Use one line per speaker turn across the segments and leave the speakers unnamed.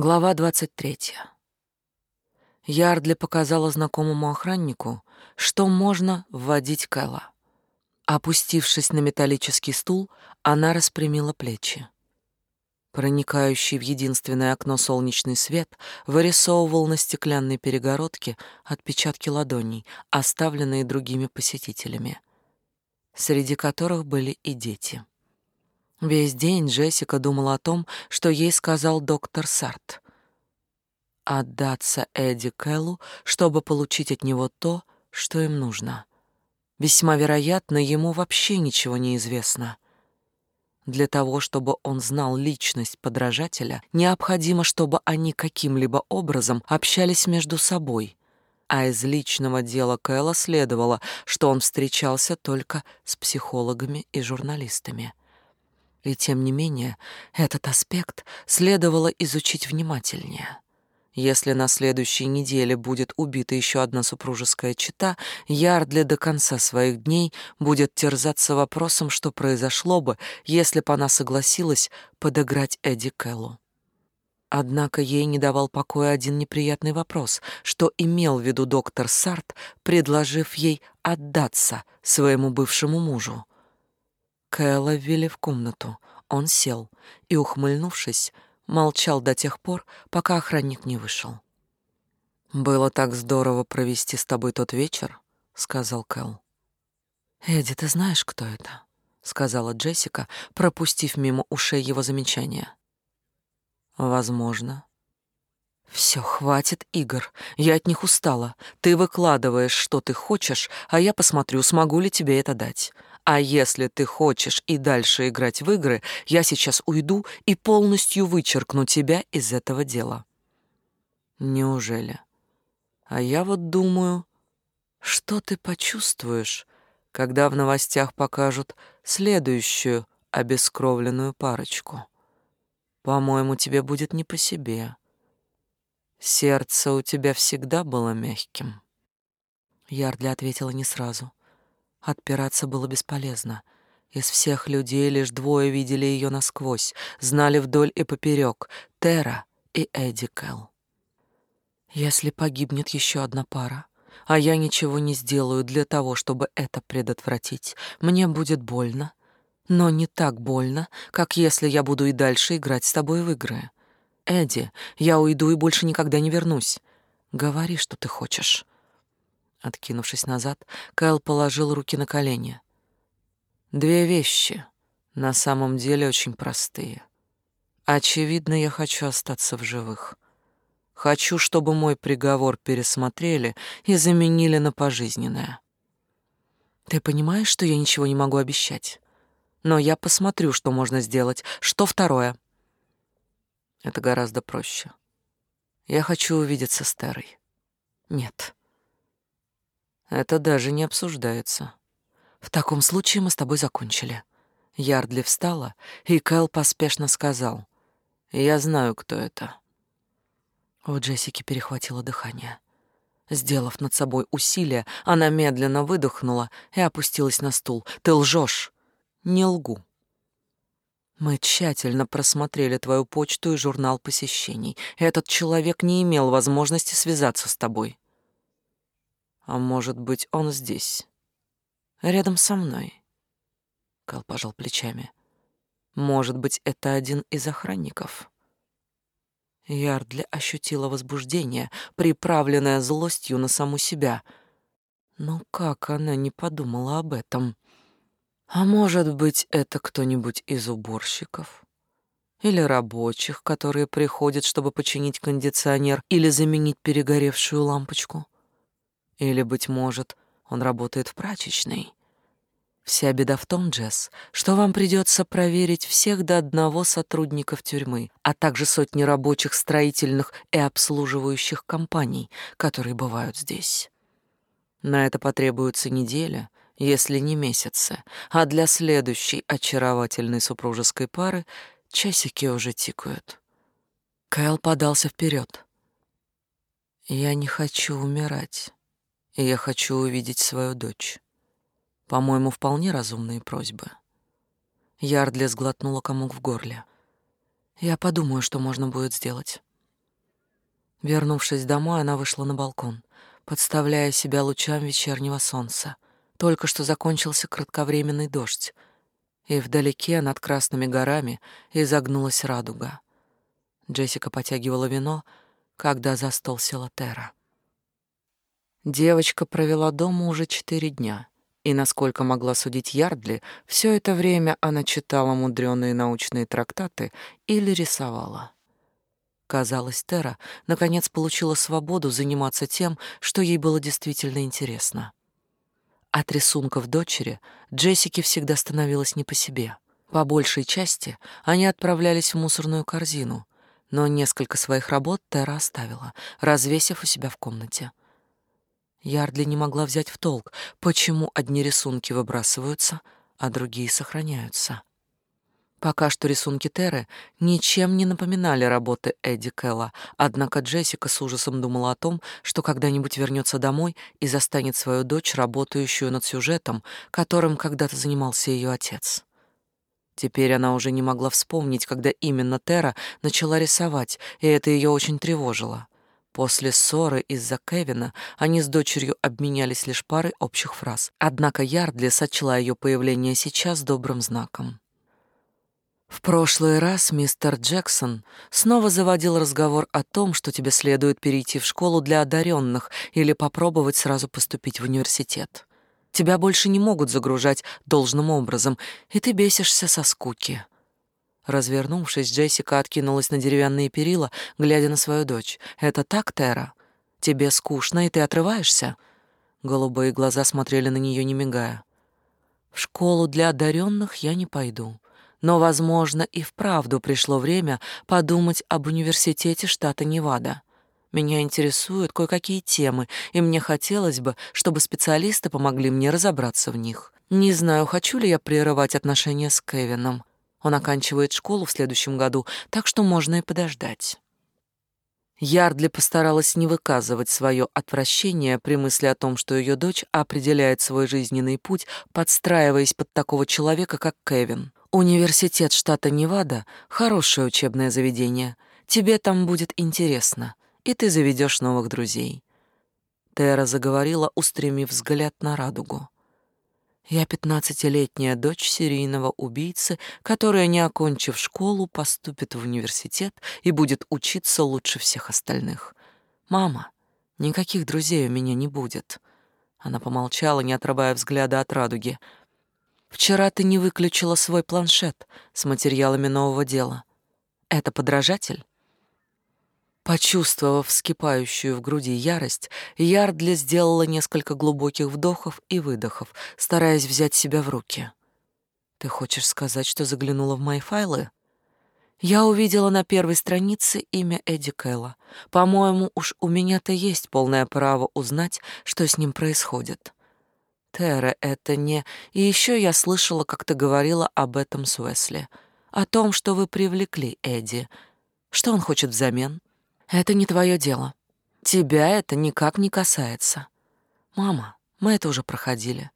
Глава 23. Ярдли показала знакомому охраннику, что можно вводить Кэлла. Опустившись на металлический стул, она распрямила плечи. Проникающий в единственное окно солнечный свет вырисовывал на стеклянной перегородке отпечатки ладоней, оставленные другими посетителями, среди которых были и дети. Весь день Джессика думала о том, что ей сказал доктор Сарт. Отдаться Эдди Кэллу, чтобы получить от него то, что им нужно. Весьма вероятно, ему вообще ничего не известно. Для того, чтобы он знал личность подражателя, необходимо, чтобы они каким-либо образом общались между собой. А из личного дела Кэлла следовало, что он встречался только с психологами и журналистами. И тем не менее, этот аспект следовало изучить внимательнее. Если на следующей неделе будет убита еще одна супружеская чета, Ярдли до конца своих дней будет терзаться вопросом, что произошло бы, если бы она согласилась подыграть Эдди Кэллу. Однако ей не давал покоя один неприятный вопрос, что имел в виду доктор Сарт, предложив ей отдаться своему бывшему мужу. Кэлла ввели в комнату. Он сел и, ухмыльнувшись, молчал до тех пор, пока охранник не вышел. «Было так здорово провести с тобой тот вечер», — сказал Кэл. «Эдди, ты знаешь, кто это?» — сказала Джессика, пропустив мимо ушей его замечания. «Возможно». «Все, хватит игр. Я от них устала. Ты выкладываешь, что ты хочешь, а я посмотрю, смогу ли тебе это дать. А если ты хочешь и дальше играть в игры, я сейчас уйду и полностью вычеркну тебя из этого дела. Неужели? А я вот думаю, что ты почувствуешь, когда в новостях покажут следующую обескровленную парочку? По-моему, тебе будет не по себе. Сердце у тебя всегда было мягким. Ярдли ответила не сразу. Отпираться было бесполезно. Из всех людей лишь двое видели ее насквозь, знали вдоль и поперек — Тера и Эдди Кэл. Если погибнет еще одна пара, а я ничего не сделаю для того, чтобы это предотвратить, мне будет больно, но не так больно, как если я буду и дальше играть с тобой в игры. Эдди, я уйду и больше никогда не вернусь. Говори, что ты хочешь. Откинувшись назад, Кайл положил руки на колени. Две вещи, на самом деле очень простые. Очевидно, я хочу остаться в живых. Хочу, чтобы мой приговор пересмотрели и заменили на пожизненное. Ты понимаешь, что я ничего не могу обещать? Но я посмотрю, что можно сделать. Что второе? Это гораздо проще. Я хочу увидеться с Терой. Нет. Это даже не обсуждается. В таком случае мы с тобой закончили. Ярдли встала, и Кэл поспешно сказал. «Я знаю, кто это». У Джессики перехватило дыхание. Сделав над собой усилие, она медленно выдохнула и опустилась на стул. «Ты лжешь!» «Не лгу». Мы тщательно просмотрели твою почту и журнал посещений. Этот человек не имел возможности связаться с тобой. А может быть, он здесь, рядом со мной? Кал пожал плечами. Может быть, это один из охранников? Ярдли ощутила возбуждение, приправленное злостью на саму себя. Но как она не подумала об этом? А может быть, это кто-нибудь из уборщиков? Или рабочих, которые приходят, чтобы починить кондиционер или заменить перегоревшую лампочку? Или, быть может, он работает в прачечной. Вся беда в том, Джесс, что вам придется проверить всех до одного сотрудников тюрьмы, а также сотни рабочих строительных и обслуживающих компаний, которые бывают здесь. На это потребуется неделя, если не месяцы, а для следующей очаровательной супружеской пары часики уже тикают. Кайл подался вперед. «Я не хочу умирать и я хочу увидеть свою дочь. По-моему, вполне разумные просьбы. Ярдли сглотнула комок в горле. Я подумаю, что можно будет сделать. Вернувшись домой, она вышла на балкон, подставляя себя лучам вечернего солнца. Только что закончился кратковременный дождь, и вдалеке над красными горами изогнулась радуга. Джессика потягивала вино, когда за стол села Тера. Девочка провела дома уже четыре дня, и, насколько могла судить Ярдли, все это время она читала мудреные научные трактаты или рисовала. Казалось, Тера наконец получила свободу заниматься тем, что ей было действительно интересно. От рисунков дочери Джессике всегда становилось не по себе. По большей части они отправлялись в мусорную корзину, но несколько своих работ Тера оставила, развесив у себя в комнате. Ярдли не могла взять в толк, почему одни рисунки выбрасываются, а другие сохраняются. Пока что рисунки Теры ничем не напоминали работы Эдди Кэлла, однако Джессика с ужасом думала о том, что когда-нибудь вернется домой и застанет свою дочь, работающую над сюжетом, которым когда-то занимался ее отец. Теперь она уже не могла вспомнить, когда именно Тера начала рисовать, и это ее очень тревожило. После ссоры из-за Кевина они с дочерью обменялись лишь парой общих фраз. Однако Ярдли сочла ее появление сейчас добрым знаком. В прошлый раз мистер Джексон снова заводил разговор о том, что тебе следует перейти в школу для одаренных или попробовать сразу поступить в университет. Тебя больше не могут загружать должным образом, и ты бесишься со скуки. Развернувшись, Джессика откинулась на деревянные перила, глядя на свою дочь. «Это так, Тера? Тебе скучно, и ты отрываешься?» Голубые глаза смотрели на нее, не мигая. «В школу для одаренных я не пойду. Но, возможно, и вправду пришло время подумать об университете штата Невада. Меня интересуют кое-какие темы, и мне хотелось бы, чтобы специалисты помогли мне разобраться в них. Не знаю, хочу ли я прерывать отношения с Кевином. Он оканчивает школу в следующем году, так что можно и подождать. Ярдли постаралась не выказывать свое отвращение при мысли о том, что ее дочь определяет свой жизненный путь, подстраиваясь под такого человека, как Кевин. Университет штата Невада — хорошее учебное заведение. Тебе там будет интересно, и ты заведешь новых друзей. Тера заговорила, устремив взгляд на радугу. Я пятнадцатилетняя дочь серийного убийцы, которая, не окончив школу, поступит в университет и будет учиться лучше всех остальных. Мама, никаких друзей у меня не будет. Она помолчала, не отрывая взгляда от радуги. Вчера ты не выключила свой планшет с материалами нового дела. Это подражатель? Почувствовав вскипающую в груди ярость, Ярдли сделала несколько глубоких вдохов и выдохов, стараясь взять себя в руки. «Ты хочешь сказать, что заглянула в мои файлы?» Я увидела на первой странице имя Эдди Кэлла. По-моему, уж у меня-то есть полное право узнать, что с ним происходит. Тера, это не... И еще я слышала, как ты говорила об этом с Уэсли. О том, что вы привлекли Эдди. Что он хочет взамен? Это не твое дело. Тебя это никак не касается. Мама, мы это уже проходили.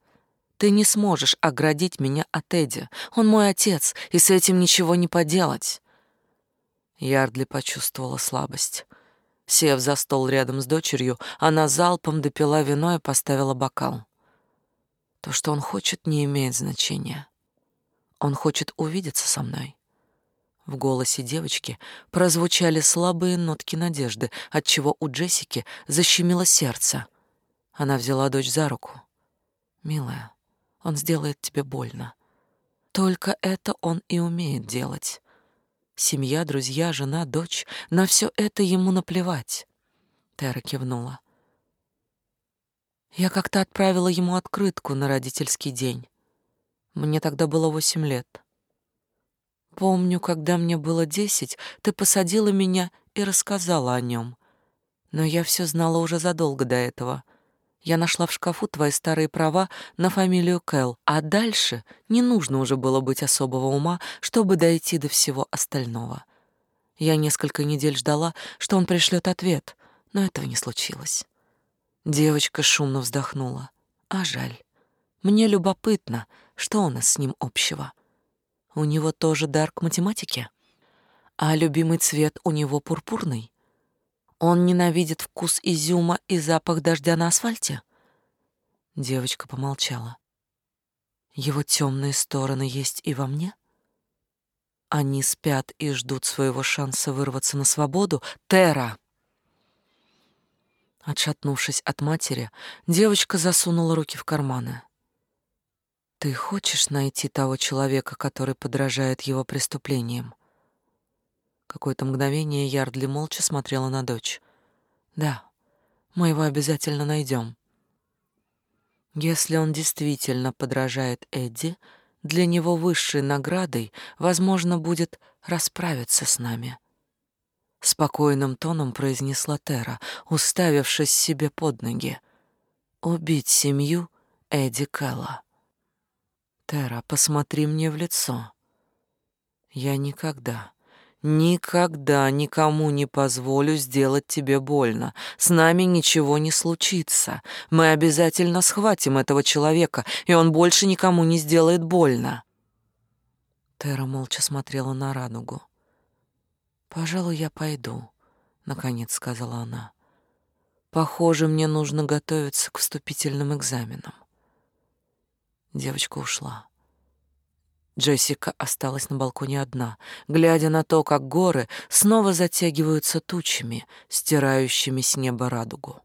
Ты не сможешь оградить меня от Эдди. Он мой отец, и с этим ничего не поделать. Ярдли почувствовала слабость. Сев за стол рядом с дочерью, она залпом допила вино и поставила бокал. То, что он хочет, не имеет значения. Он хочет увидеться со мной. В голосе девочки прозвучали слабые нотки надежды, отчего у Джессики защемило сердце. Она взяла дочь за руку. «Милая, он сделает тебе больно. Только это он и умеет делать. Семья, друзья, жена, дочь — на все это ему наплевать». Тера кивнула. Я как-то отправила ему открытку на родительский день. Мне тогда было восемь лет. Помню, когда мне было десять, ты посадила меня и рассказала о нем. Но я все знала уже задолго до этого. Я нашла в шкафу твои старые права на фамилию Кэл, а дальше не нужно уже было быть особого ума, чтобы дойти до всего остального. Я несколько недель ждала, что он пришлет ответ, но этого не случилось. Девочка шумно вздохнула. А жаль. Мне любопытно, что у нас с ним общего. У него тоже дар к математике? А любимый цвет у него пурпурный? Он ненавидит вкус изюма и запах дождя на асфальте? Девочка помолчала. Его темные стороны есть и во мне? Они спят и ждут своего шанса вырваться на свободу? Тера! Отшатнувшись от матери, девочка засунула руки в карманы. Ты хочешь найти того человека, который подражает его преступлениям? Какое-то мгновение Ярдли молча смотрела на дочь. Да, мы его обязательно найдем. Если он действительно подражает Эдди, для него высшей наградой, возможно, будет расправиться с нами. Спокойным тоном произнесла Тера, уставившись себе под ноги. Убить семью Эдди Кэлла. Тера, посмотри мне в лицо. Я никогда, никогда никому не позволю сделать тебе больно. С нами ничего не случится. Мы обязательно схватим этого человека, и он больше никому не сделает больно. Тера молча смотрела на радугу. «Пожалуй, я пойду», — наконец сказала она. «Похоже, мне нужно готовиться к вступительным экзаменам». Девочка ушла. Джессика осталась на балконе одна, глядя на то, как горы снова затягиваются тучами, стирающими с неба радугу.